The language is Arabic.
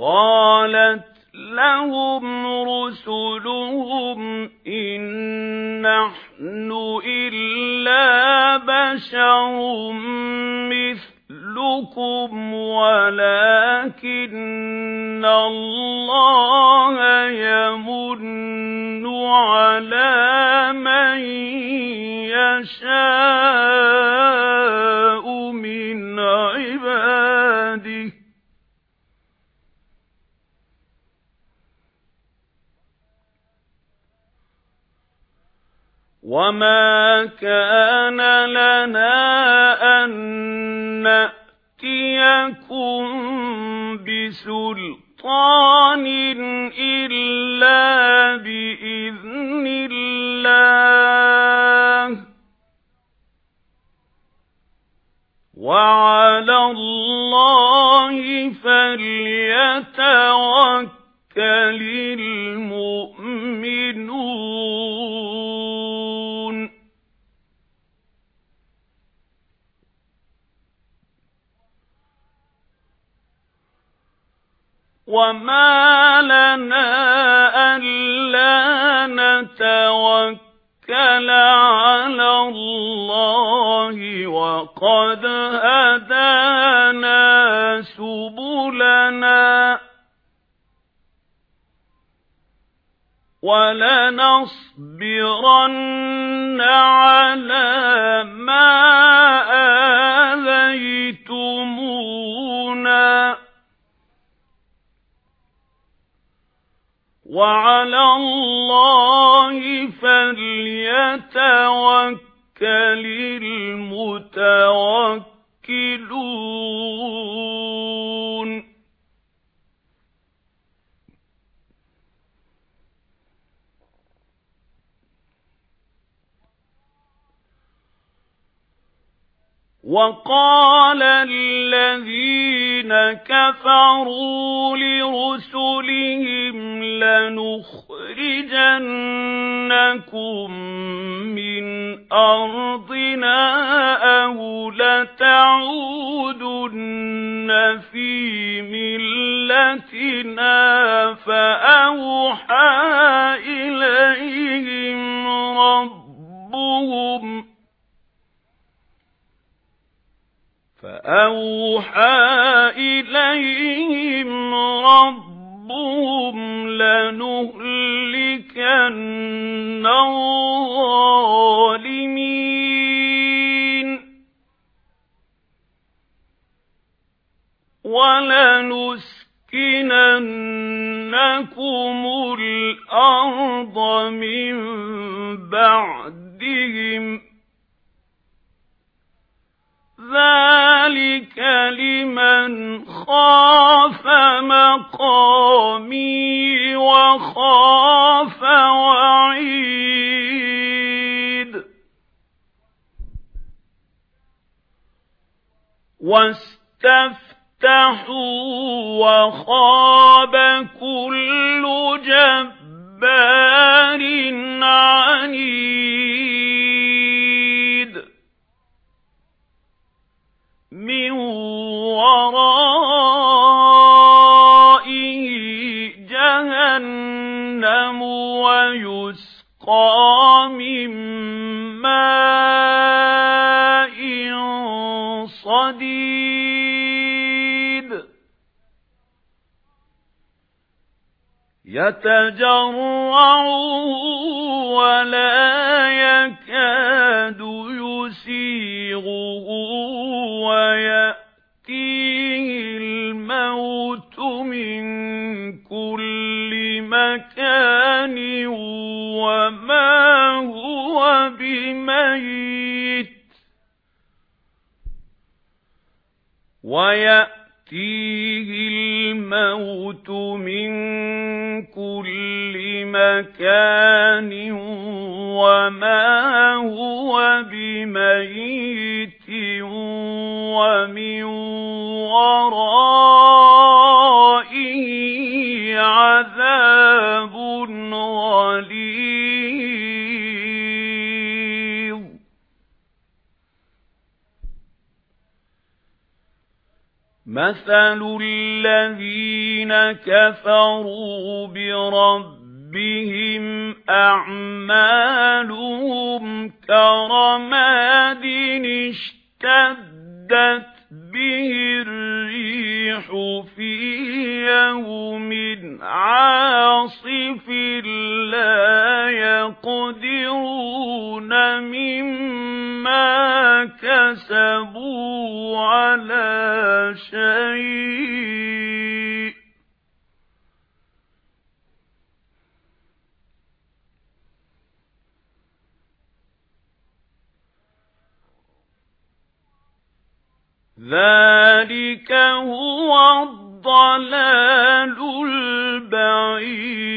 قالت لهم رسلهم إن نحن إلا بشر مثلكم ولكن الله يمن على من يشاء. وَمَا كَانَ لَنَا أَن نَّأْتِيَكُم بِسُلْطَانٍ إِلَّا بِإِذْنِ اللَّهِ وَعَلَى اللَّهِ فَلْيَتَوَكَّلِ وَمَا لَنَا أَلَّا نَتَوَكَّلَ عَلَى اللَّهِ وَقَدْ هَدَانَا سُبُلَنَا وَلَنَصْبِرَنَّ عَلَى مَا آذَيْتُمُونَا وَعَلَى اللَّهِ فَلْيَتَوَكَّلِ الْمُتَوَكِّلُونَ. وَقَالَ الَّذِينَ كَفَرُوا لِرُسُلِهِمْ لَنُخْرِجَنَّكُم مِّنْ أَرْضِنَا أَوْ لَتَعُودُنَّ فِي مِلَّتِنَا فَأَوْحَى إِلَيْهِمْ رَبُّهُمْ فَأَوْحَى إِلَيْهِمْ رَبُّهُمْ لَنُهْلِكَنَّ الظَّالِمِينَ وَلَنُسْكِنَنَّكُمُ الْأَرْضَ مِنْ بَعْدِهِمْ ذَلِكَ لِمَنْ خَافَ مَقَامِي وَخَافَ وَعِيدِ. وَاسْتَفْتَحُوا وَخَابَ كُلُّ جَبَّارٍ عَنِيدٍ جَهَنَّمُ وَيُسْقَى مِنْ مَاءٍ صَدِيدٍ يَتَجَرَّعُهُ وَلَا يَكَادُ يُسِيغُهُ بِمَيِّتٍ وَيَأْتِيهِ الْمَوْتُ مِنْ كُلِّ مَكَانٍ وَمَا هُوَ بِمَيِّتٍ وَمِنْ مَثَلُ الَّذِينَ كَفَرُوا بِرَبِّهِمْ أَعْمَالُهُمْ كَرَمَادٍ اشْتَدَّتْ ذَلِكَ هُوَ الضَّلَالُ الْبَعِيدُ